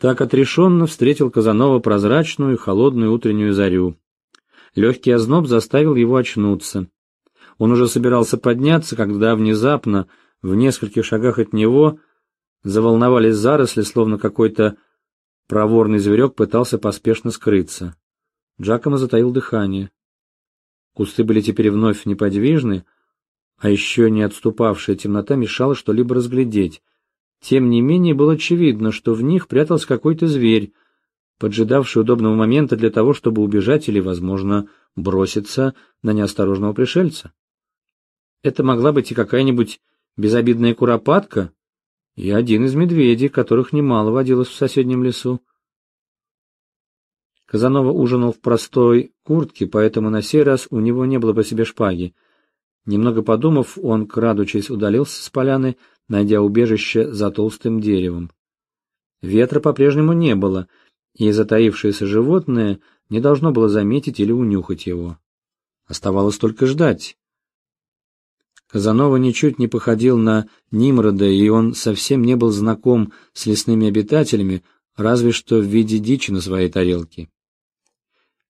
Так отрешенно встретил Казанова прозрачную и холодную утреннюю зарю. Легкий озноб заставил его очнуться. Он уже собирался подняться, когда внезапно, в нескольких шагах от него, заволновались заросли, словно какой-то проворный зверек пытался поспешно скрыться. Джакомо затаил дыхание. Кусты были теперь вновь неподвижны, а еще не отступавшая темнота мешала что-либо разглядеть. Тем не менее было очевидно, что в них прятался какой-то зверь, поджидавший удобного момента для того, чтобы убежать или, возможно, броситься на неосторожного пришельца. Это могла быть и какая-нибудь безобидная куропатка, и один из медведей, которых немало водилось в соседнем лесу. Казанова ужинал в простой куртке, поэтому на сей раз у него не было по себе шпаги. Немного подумав, он, крадучись, удалился с поляны, найдя убежище за толстым деревом. Ветра по-прежнему не было, и затаившееся животное не должно было заметить или унюхать его. Оставалось только ждать. Казанова ничуть не походил на Нимрода, и он совсем не был знаком с лесными обитателями, разве что в виде дичи на своей тарелке.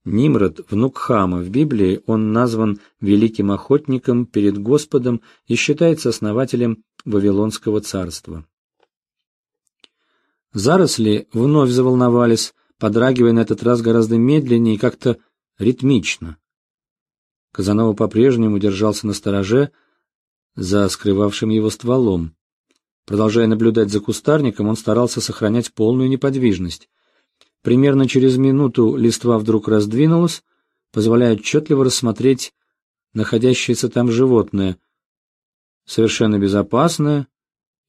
Нимрод, внук Хама, в Библии он назван великим охотником перед Господом и считается основателем Вавилонского царства. Заросли вновь заволновались, подрагивая на этот раз гораздо медленнее и как-то ритмично. Казанова по-прежнему держался на стороже, за скрывавшим его стволом. Продолжая наблюдать за кустарником, он старался сохранять полную неподвижность. Примерно через минуту листва вдруг раздвинулась, позволяя отчетливо рассмотреть находящееся там животное, совершенно безопасное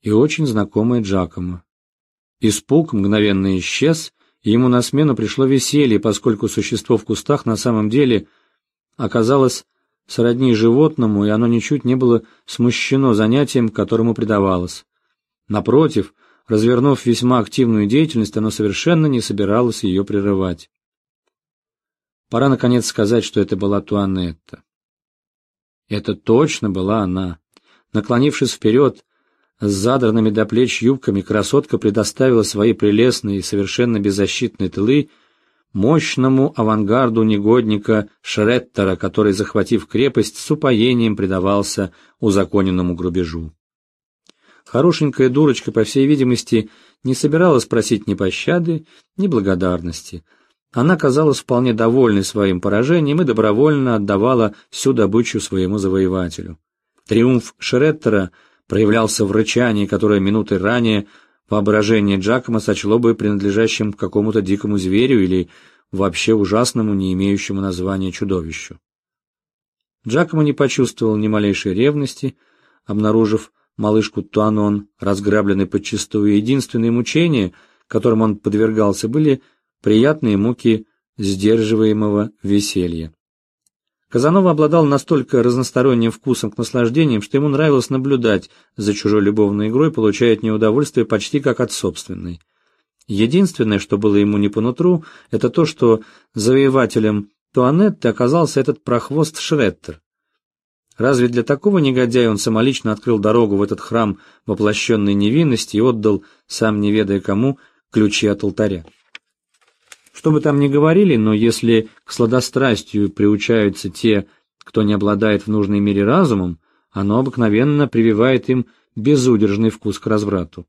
и очень знакомое Джакомо. Испуг мгновенно исчез, и ему на смену пришло веселье, поскольку существо в кустах на самом деле оказалось сродни животному, и оно ничуть не было смущено занятием, которому предавалось. Напротив, развернув весьма активную деятельность, оно совершенно не собиралось ее прерывать. Пора, наконец, сказать, что это была Туанетта. Это точно была она. Наклонившись вперед, с задранными до плеч юбками, красотка предоставила свои прелестные и совершенно беззащитные тылы мощному авангарду негодника Шреттера, который, захватив крепость, с упоением предавался узаконенному грубежу. Хорошенькая дурочка, по всей видимости, не собиралась просить ни пощады, ни благодарности. Она казалась вполне довольной своим поражением и добровольно отдавала всю добычу своему завоевателю. Триумф Шреттера проявлялся в рычании, которое минуты ранее Воображение Джакома сочло бы принадлежащим какому-то дикому зверю или вообще ужасному, не имеющему названия чудовищу. Джакомо не почувствовал ни малейшей ревности, обнаружив малышку Туанон, разграбленной подчистую. Единственные мучения, которым он подвергался, были приятные муки сдерживаемого веселья. Казанова обладал настолько разносторонним вкусом к наслаждениям, что ему нравилось наблюдать за чужой любовной игрой, получая от нее удовольствие почти как от собственной. Единственное, что было ему не по нутру, это то, что завоевателем Туанетты оказался этот прохвост Шреттер. Разве для такого негодяя он самолично открыл дорогу в этот храм воплощенной невинности и отдал, сам не ведая кому, ключи от алтаря? Что бы там ни говорили, но если к сладострастию приучаются те, кто не обладает в нужной мере разумом, оно обыкновенно прививает им безудержный вкус к разврату.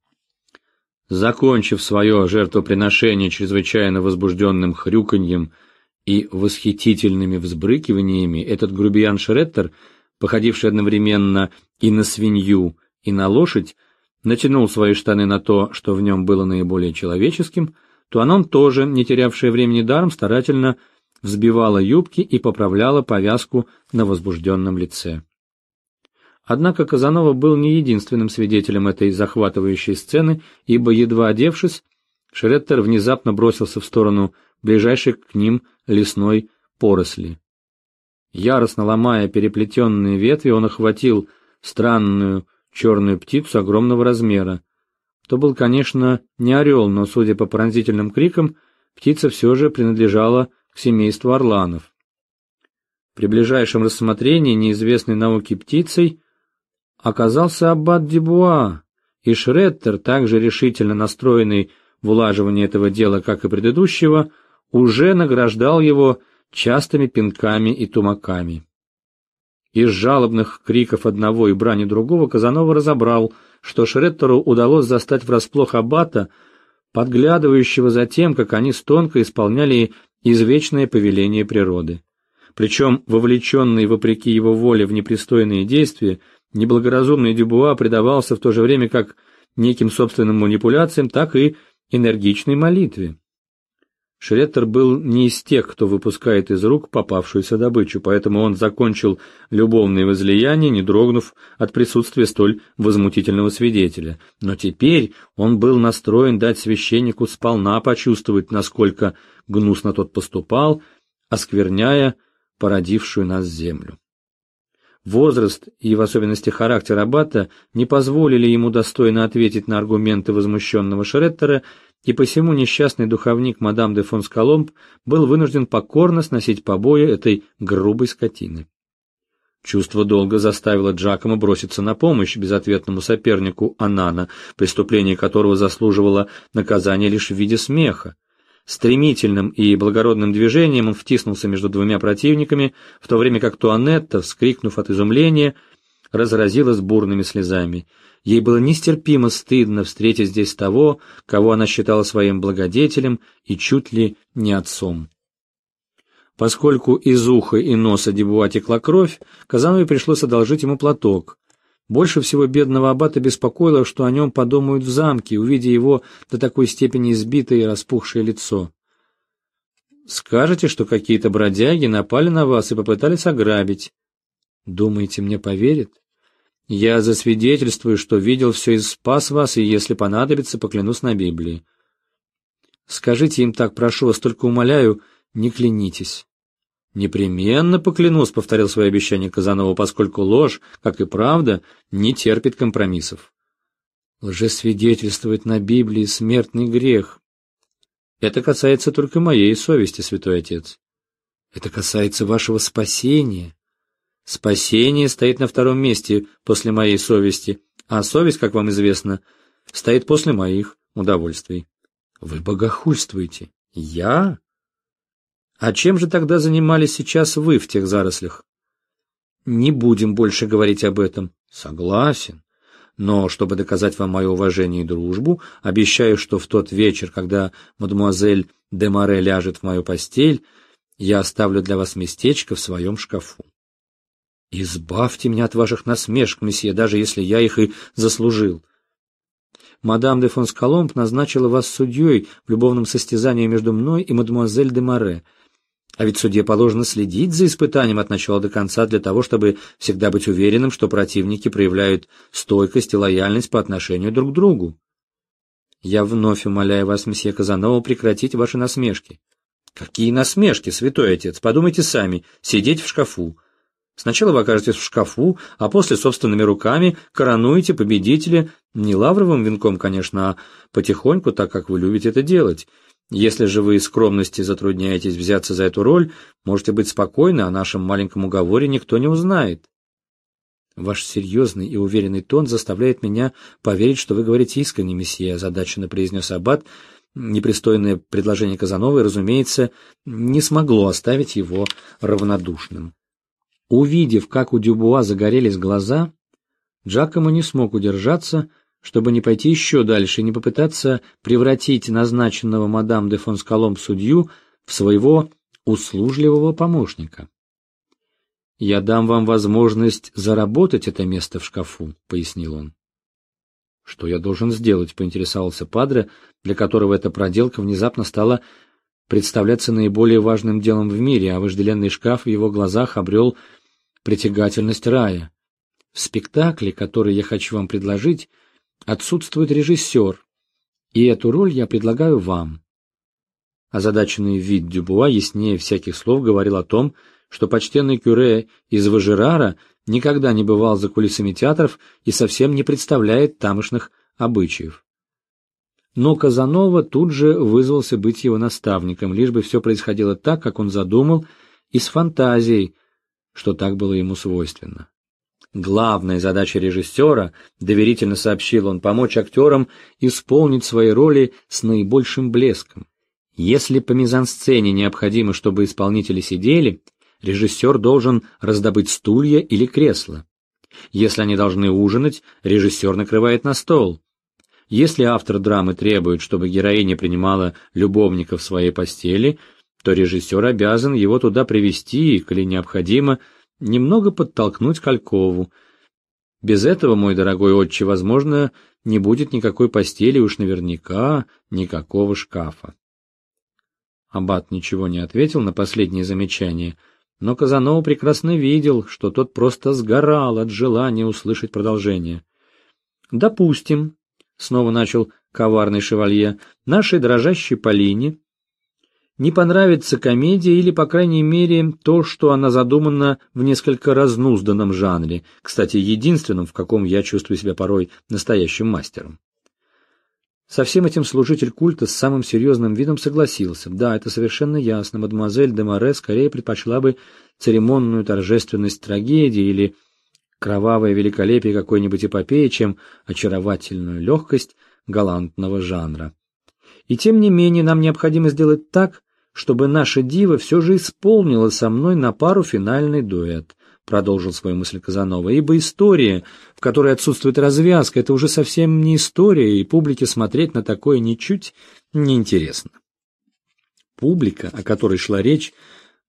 Закончив свое жертвоприношение чрезвычайно возбужденным хрюканьем и восхитительными взбрыкиваниями, этот грубиян Шреттер, походивший одновременно и на свинью, и на лошадь, натянул свои штаны на то, что в нем было наиболее человеческим, то Анон тоже, не терявшая времени даром, старательно взбивала юбки и поправляла повязку на возбужденном лице. Однако Казанова был не единственным свидетелем этой захватывающей сцены, ибо, едва одевшись, Шреттер внезапно бросился в сторону ближайшей к ним лесной поросли. Яростно ломая переплетенные ветви, он охватил странную черную птицу огромного размера, то был, конечно, не орел, но, судя по пронзительным крикам, птица все же принадлежала к семейству орланов. При ближайшем рассмотрении неизвестной науки птицей оказался аббат Дебуа, и Шреттер, также решительно настроенный в улаживании этого дела, как и предыдущего, уже награждал его частыми пинками и тумаками. Из жалобных криков одного и брани другого Казанова разобрал, что Шреттеру удалось застать врасплох аббата, подглядывающего за тем, как они стонко исполняли извечное повеление природы. Причем, вовлеченный вопреки его воле в непристойные действия, неблагоразумный Дюбуа предавался в то же время как неким собственным манипуляциям, так и энергичной молитве. Шреттер был не из тех, кто выпускает из рук попавшуюся добычу, поэтому он закончил любовное возлияние, не дрогнув от присутствия столь возмутительного свидетеля. Но теперь он был настроен дать священнику сполна почувствовать, насколько гнусно тот поступал, оскверняя породившую нас землю. Возраст и в особенности характер аббата не позволили ему достойно ответить на аргументы возмущенного Шреттера, и посему несчастный духовник мадам де фон Скаломб был вынужден покорно сносить побои этой грубой скотины. Чувство долга заставило Джакома броситься на помощь безответному сопернику Анана, преступление которого заслуживало наказания лишь в виде смеха. Стремительным и благородным движением он втиснулся между двумя противниками, в то время как Туанетта, вскрикнув от изумления, разразилась бурными слезами. Ей было нестерпимо стыдно встретить здесь того, кого она считала своим благодетелем и чуть ли не отцом. Поскольку из уха и носа Дебуа текла кровь, Казанове пришлось одолжить ему платок. Больше всего бедного аббата беспокоило, что о нем подумают в замке, увидя его до такой степени избитое и распухшее лицо. «Скажете, что какие-то бродяги напали на вас и попытались ограбить. Думаете, мне поверят?» Я засвидетельствую, что видел все и спас вас, и если понадобится, поклянусь на Библии. Скажите им так, прошу вас, только умоляю, не клянитесь. Непременно поклянусь, повторил свое обещание Казанова, поскольку ложь, как и правда, не терпит компромиссов. Лжесвидетельствовать на Библии смертный грех. Это касается только моей совести, святой отец. Это касается вашего спасения. Спасение стоит на втором месте после моей совести, а совесть, как вам известно, стоит после моих удовольствий. Вы богохульствуете. Я? А чем же тогда занимались сейчас вы в тех зарослях? Не будем больше говорить об этом. Согласен. Но, чтобы доказать вам мое уважение и дружбу, обещаю, что в тот вечер, когда мадемуазель де Море ляжет в мою постель, я оставлю для вас местечко в своем шкафу. Избавьте меня от ваших насмешек, месье, даже если я их и заслужил. Мадам де фон Скаломб назначила вас судьей в любовном состязании между мной и мадемуазель де Море. А ведь судье положено следить за испытанием от начала до конца для того, чтобы всегда быть уверенным, что противники проявляют стойкость и лояльность по отношению друг к другу. Я вновь умоляю вас, месье Казанова, прекратить ваши насмешки. Какие насмешки, святой отец? Подумайте сами, сидеть в шкафу. Сначала вы окажетесь в шкафу, а после собственными руками коронуете победителя не лавровым венком, конечно, а потихоньку, так как вы любите это делать. Если же вы из скромности затрудняетесь взяться за эту роль, можете быть спокойны, о нашем маленьком уговоре никто не узнает. Ваш серьезный и уверенный тон заставляет меня поверить, что вы говорите искренне, месье, озадаченно произнес Аббат. Непристойное предложение Казановой, разумеется, не смогло оставить его равнодушным. Увидев, как у Дюбуа загорелись глаза, Джакомо не смог удержаться, чтобы не пойти еще дальше и не попытаться превратить назначенного мадам де Фонскалом судью в своего услужливого помощника. «Я дам вам возможность заработать это место в шкафу», — пояснил он. «Что я должен сделать?» — поинтересовался Падре, для которого эта проделка внезапно стала представляться наиболее важным делом в мире, а вожделенный шкаф в его глазах обрел притягательность рая. В спектакле, который я хочу вам предложить, отсутствует режиссер, и эту роль я предлагаю вам. Озадаченный вид Дюбуа яснее всяких слов говорил о том, что почтенный кюре из Важерара никогда не бывал за кулисами театров и совсем не представляет тамошних обычаев. Но Казанова тут же вызвался быть его наставником, лишь бы все происходило так, как он задумал, и с фантазией, что так было ему свойственно. главная задача режиссера, доверительно сообщил он, помочь актерам исполнить свои роли с наибольшим блеском. Если по мизансцене необходимо, чтобы исполнители сидели, режиссер должен раздобыть стулья или кресла. Если они должны ужинать, режиссер накрывает на стол. Если автор драмы требует, чтобы героиня принимала любовника в своей постели, то режиссер обязан его туда привести и, коли необходимо, немного подтолкнуть Калькову. Без этого, мой дорогой отче, возможно, не будет никакой постели, уж наверняка никакого шкафа. Аббат ничего не ответил на последнее замечание — но Казанова прекрасно видел, что тот просто сгорал от желания услышать продолжение. «Допустим», — снова начал коварный шевалье, — «нашей дрожащей Полине не понравится комедия или, по крайней мере, то, что она задумана в несколько разнузданном жанре, кстати, единственном, в каком я чувствую себя порой настоящим мастером. Со всем этим служитель культа с самым серьезным видом согласился. Да, это совершенно ясно. Мадемуазель де Море скорее предпочла бы церемонную торжественность трагедии или кровавое великолепие какой-нибудь эпопеи, чем очаровательную легкость галантного жанра. И тем не менее нам необходимо сделать так, чтобы наша дива все же исполнила со мной на пару финальный дуэт продолжил свою мысль Казанова, ибо история, в которой отсутствует развязка, это уже совсем не история, и публике смотреть на такое ничуть не интересно. Публика, о которой шла речь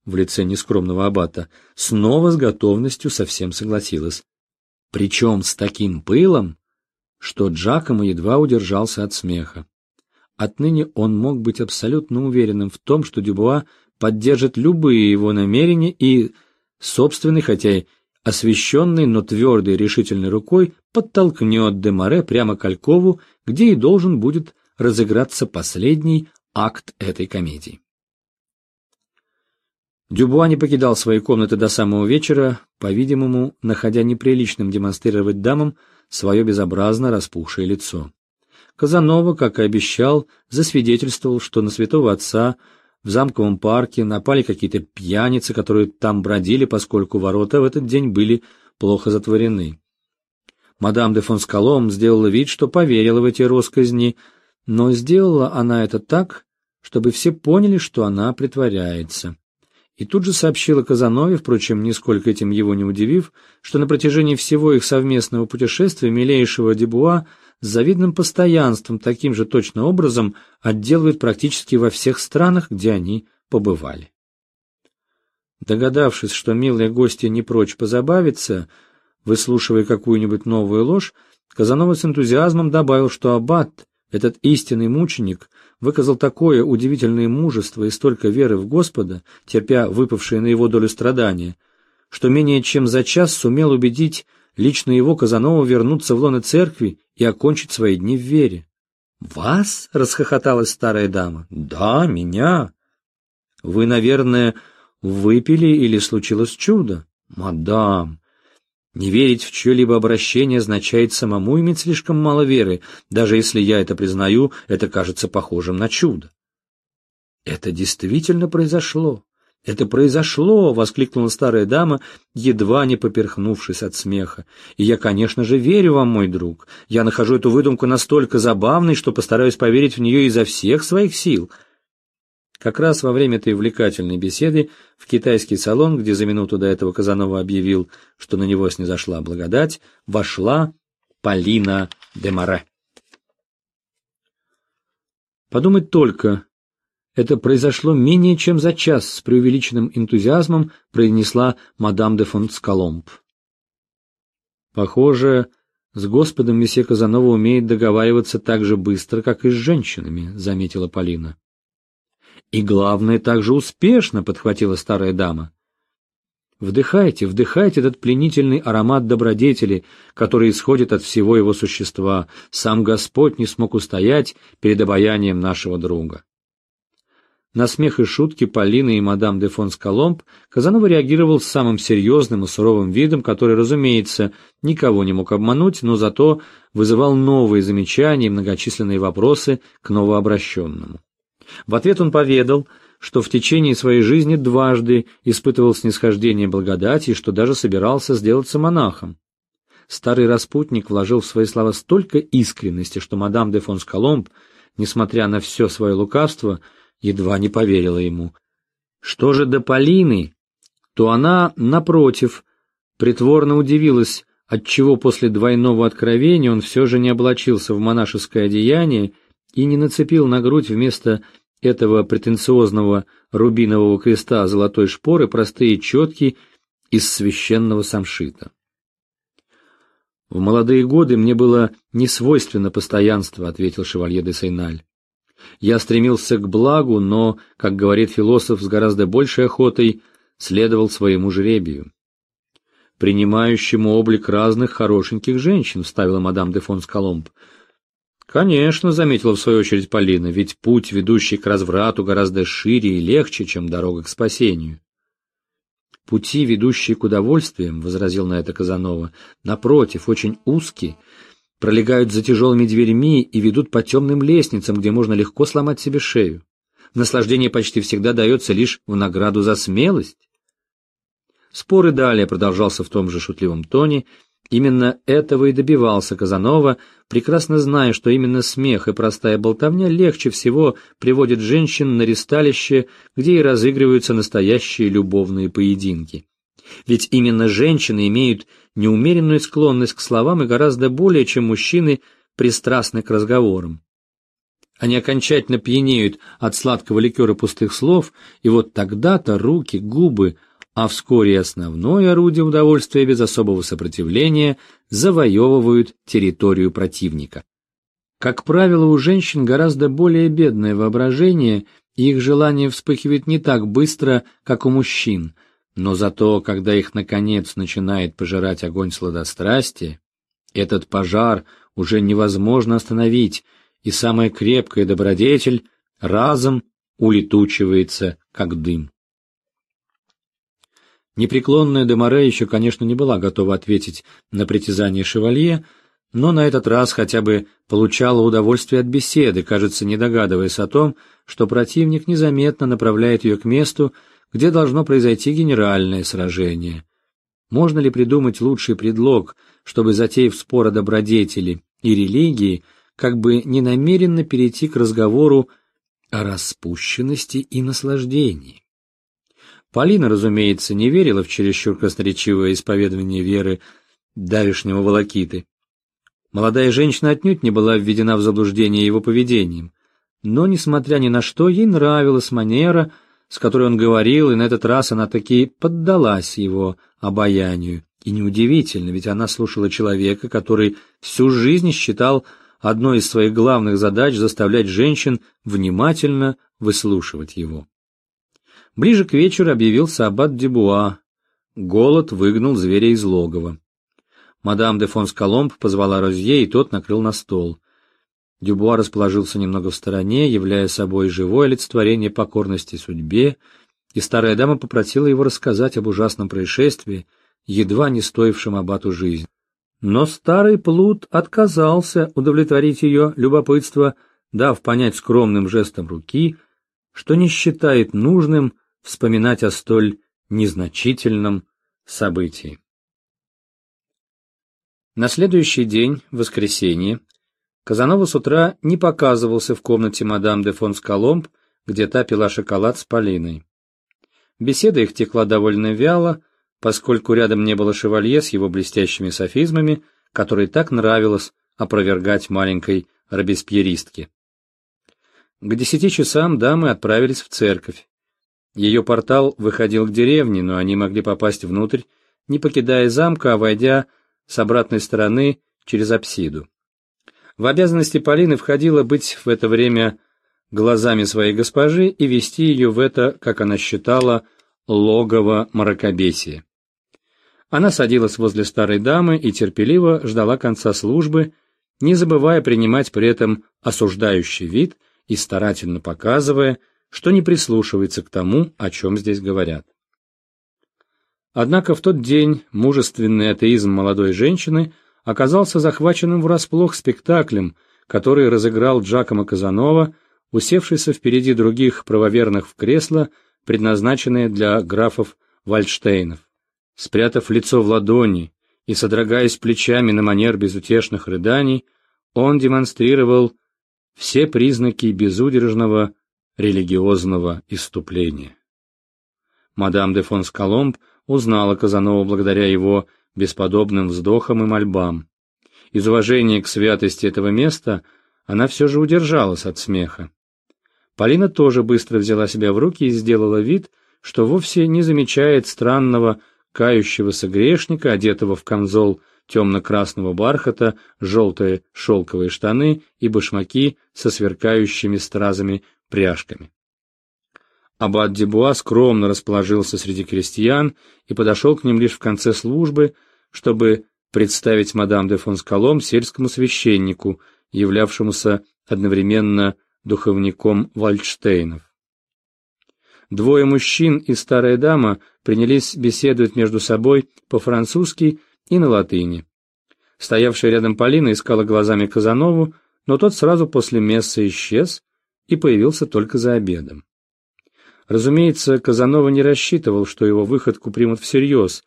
в лице нескромного аббата, снова с готовностью совсем согласилась. Причем с таким пылом, что Джакомо едва удержался от смеха. Отныне он мог быть абсолютно уверенным в том, что Дюбуа поддержит любые его намерения и собственный, хотя и освещенный, но твердой решительной рукой подтолкнет Демаре прямо к Алькову, где и должен будет разыграться последний акт этой комедии. Дюбуа не покидал своей комнаты до самого вечера, по-видимому, находя неприличным демонстрировать дамам свое безобразно распухшее лицо. Казанова, как и обещал, засвидетельствовал, что на святого отца в замковом парке напали какие-то пьяницы, которые там бродили, поскольку ворота в этот день были плохо затворены. Мадам де Фонскалом сделала вид, что поверила в эти росказни, но сделала она это так, чтобы все поняли, что она притворяется. И тут же сообщила Казанове, впрочем, нисколько этим его не удивив, что на протяжении всего их совместного путешествия милейшего Дебуа с завидным постоянством таким же точно образом отделывает практически во всех странах, где они побывали. Догадавшись, что милые гости не прочь позабавиться, выслушивая какую-нибудь новую ложь, Казанова с энтузиазмом добавил, что аббат, этот истинный мученик, выказал такое удивительное мужество и столько веры в Господа, терпя выпавшие на его долю страдания, что менее чем за час сумел убедить лично его Казанова вернуться в лоно церкви и окончить свои дни в вере. «Вас?» — расхохоталась старая дама. «Да, меня». «Вы, наверное, выпили или случилось чудо?» «Мадам, не верить в чье-либо обращение означает самому иметь слишком мало веры. Даже если я это признаю, это кажется похожим на чудо». «Это действительно произошло. «Это произошло!» — воскликнула старая дама, едва не поперхнувшись от смеха. «И я, конечно же, верю вам, мой друг. Я нахожу эту выдумку настолько забавной, что постараюсь поверить в нее изо всех своих сил». Как раз во время этой увлекательной беседы в китайский салон, где за минуту до этого Казанова объявил, что на него снизошла благодать, вошла Полина де Море. Подумать только, это произошло менее чем за час, с преувеличенным энтузиазмом произнесла мадам де фон Скаломб. Похоже, с Господом месье Казанова умеет договариваться так же быстро, как и с женщинами, заметила Полина. И главное, так же успешно, подхватила старая дама. Вдыхайте, вдыхайте этот пленительный аромат добродетели, который исходит от всего его существа. Сам Господь не смог устоять перед обаянием нашего друга. На смех и шутки Полины и мадам де фон Скаломб Казанова реагировал с самым серьезным и суровым видом, который, разумеется, никого не мог обмануть, но зато вызывал новые замечания и многочисленные вопросы к новообращенному. В ответ он поведал, что в течение своей жизни дважды испытывал снисхождение благодати и что даже собирался сделаться монахом. старый распутник вложил в свои слова столько искренности, что мадам де Фонскаломб, несмотря на все свое лукавство, едва не поверила ему. Что же до Полины, то она, напротив, притворно удивилась, отчего после двойного откровения он все же не облачился в монашеское одеяние и не нацепил на грудь вместо этого претенциозного рубинового креста золотой шпоры простые четки из священного самшита. «В молодые годы мне было не свойственно постоянство», — ответил шевалье де Сейналь. «Я стремился к благу, но, как говорит философ, с гораздо большей охотой следовал своему жребию». «Принимающему облик разных хорошеньких женщин», — вставила мадам де фон Скаломб. «Конечно», — заметила в свою очередь Полина, «ведь путь, ведущий к разврату, гораздо шире и легче, чем дорога к спасению». «Пути, ведущие к удовольствиям», — возразил на это Казанова, — «напротив, очень узкие, пролегают за тяжелыми дверьми и ведут по темным лестницам, где можно легко сломать себе шею. Наслаждение почти всегда дается лишь в награду за смелость». Спор и далее продолжался в том же шутливом тоне, Именно этого и добивался Казанова, прекрасно зная, что именно смех и простая болтовня легче всего приводят женщин на ристалище, где и разыгрываются настоящие любовные поединки. Ведь именно женщины имеют неумеренную склонность к словам и гораздо более, чем мужчины, пристрастны к разговорам. Они окончательно пьянеют от сладкого ликера пустых слов, и вот тогда-то руки, губы, а вскоре основное орудие удовольствия без особого сопротивления завоевывают территорию противника. Как правило, у женщин гораздо более бедное воображение, и их желание вспыхивает не так быстро, как у мужчин, но зато, когда их наконец начинает пожирать огонь сладострастия, этот пожар уже невозможно остановить, и самая крепкая добродетель разом улетучивается, как дым. Непреклонная Демаре еще, конечно, не была готова ответить на притязание шевалье, но на этот раз хотя бы получала удовольствие от беседы, кажется, не догадываясь о том, что противник незаметно направляет ее к месту, где должно произойти генеральное сражение. Можно ли придумать лучший предлог, чтобы, затеяв спор о добродетели и религии, как бы ненамеренно перейти к разговору о распущенности и наслаждении? Полина, разумеется, не верила в чересчур красноречивое исповедование веры давишнего волокиты. Молодая женщина отнюдь не была введена в заблуждение его поведением, но, несмотря ни на что, ей нравилась манера, с которой он говорил, и на этот раз она таки поддалась его обаянию. И неудивительно, ведь она слушала человека, который всю жизнь считал одной из своих главных задач заставлять женщин внимательно выслушивать его. Ближе к вечеру объявился аббат Дебуа. Голод выгнал зверя из логова. Мадам де фон Скаломб позвала Розье, и тот накрыл на стол. Дюбуа расположился немного в стороне, являя собой живое олицетворение покорности судьбе, и старая дама попросила его рассказать об ужасном происшествии, едва не стоившем аббату жизнь. Но старый плут отказался удовлетворить ее любопытство, дав понять скромным жестом руки, что не считает нужным вспоминать о столь незначительном событии. На следующий день, воскресенье, Казанова с утра не показывался в комнате мадам де фон Скаломб, где та пила шоколад с Полиной. Беседа их текла довольно вяло, поскольку рядом не было шевалье с его блестящими софизмами, которые так нравилось опровергать маленькой робеспьеристке. К десяти часам дамы отправились в церковь. Ее портал выходил к деревне, но они могли попасть внутрь, не покидая замка, а войдя с обратной стороны через апсиду. В обязанности Полины входило быть в это время глазами своей госпожи и вести ее в это, как она считала, логово мракобесия. Она садилась возле старой дамы и терпеливо ждала конца службы, не забывая принимать при этом осуждающий вид и старательно показывая, что не прислушивается к тому, о чем здесь говорят. Однако в тот день мужественный атеизм молодой женщины оказался захваченным врасплох спектаклем, который разыграл Джакомо Казанова, усевшийся впереди других правоверных в кресло, предназначенное для графов Вальдштейнов. Спрятав лицо в ладони и, содрогаясь плечами на манер безутешных рыданий, он демонстрировал все признаки безудержного религиозного иступления. Мадам де фон Скаломб узнала Казанова благодаря его бесподобным вздохам и мольбам. Из уважения к святости этого места она все же удержалась от смеха. Полина тоже быстро взяла себя в руки и сделала вид, что вовсе не замечает странного кающегося грешника, одетого в камзол темно-красного бархата, желтые шелковые штаны и башмаки со сверкающими стразами пряжками. Аббат Дебуа скромно расположился среди крестьян и подошел к ним лишь в конце службы, чтобы представить мадам де Фонскалом сельскому священнику, являвшемуся одновременно духовником Вальдштейнов. Двое мужчин и старая дама принялись беседовать между собой по-французски и на латыни. Стоявшая рядом Полина искала глазами Казанову, но тот сразу после мессы исчез и появился только за обедом. Разумеется, Казанова не рассчитывал, что его выходку примут всерьез,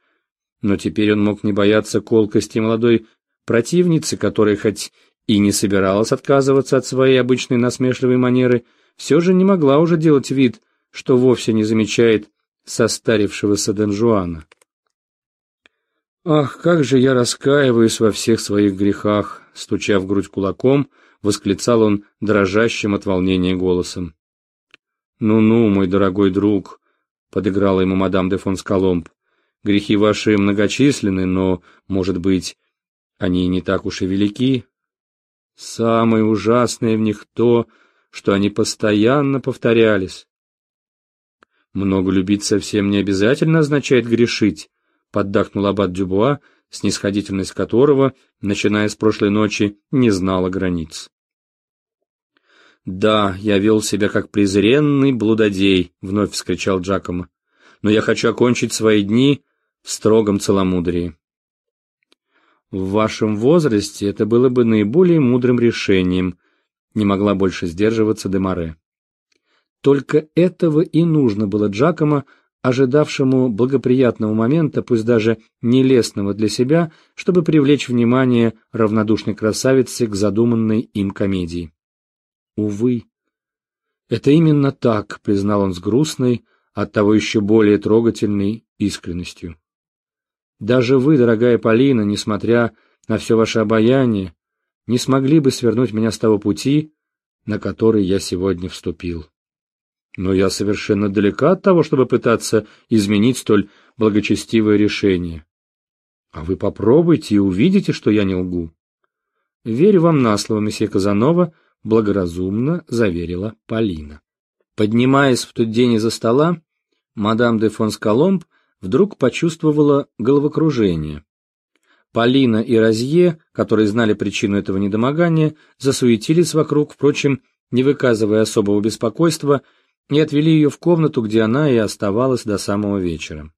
но теперь он мог не бояться колкости молодой противницы, которая хоть и не собиралась отказываться от своей обычной насмешливой манеры, все же не могла уже делать вид, что вовсе не замечает состарившегося Донжуана. «Ах, как же я раскаиваюсь во всех своих грехах!» Стуча в грудь кулаком, восклицал он дрожащим от волнения голосом. «Ну-ну, мой дорогой друг», — подыграла ему мадам де фон Скаломб, — «грехи ваши многочисленны, но, может быть, они не так уж и велики. Самое ужасное в них то, что они постоянно повторялись. Много любить совсем не обязательно означает грешить, поддакнул аббат Дюбуа, снисходительность которого, начиная с прошлой ночи, не знала границ. «Да, я вел себя как презренный блудодей», — вновь вскричал Джакомо. «Но я хочу окончить свои дни в строгом целомудрии». «В вашем возрасте это было бы наиболее мудрым решением», — не могла больше сдерживаться Демаре. Только этого и нужно было Джакомо, ожидавшему благоприятного момента, пусть даже нелестного для себя, чтобы привлечь внимание равнодушной красавицы к задуманной им комедии. Увы. Это именно так, признал он с грустной, оттого еще более трогательной искренностью. Даже вы, дорогая Полина, несмотря на все ваше обаяние, не смогли бы свернуть меня с того пути, на который я сегодня вступил. Но я совершенно далека от того, чтобы пытаться изменить столь благочестивое решение. А вы попробуйте и увидите, что я не лгу. Верю вам на слово, месье Казанова, благоразумно заверила Полина. Поднимаясь в тот день из-за стола, мадам де фон Скаломб вдруг почувствовала головокружение. Полина и Розье, которые знали причину этого недомогания, засуетились вокруг, впрочем, не выказывая особого беспокойства и отвели ее в комнату, где она и оставалась до самого вечера.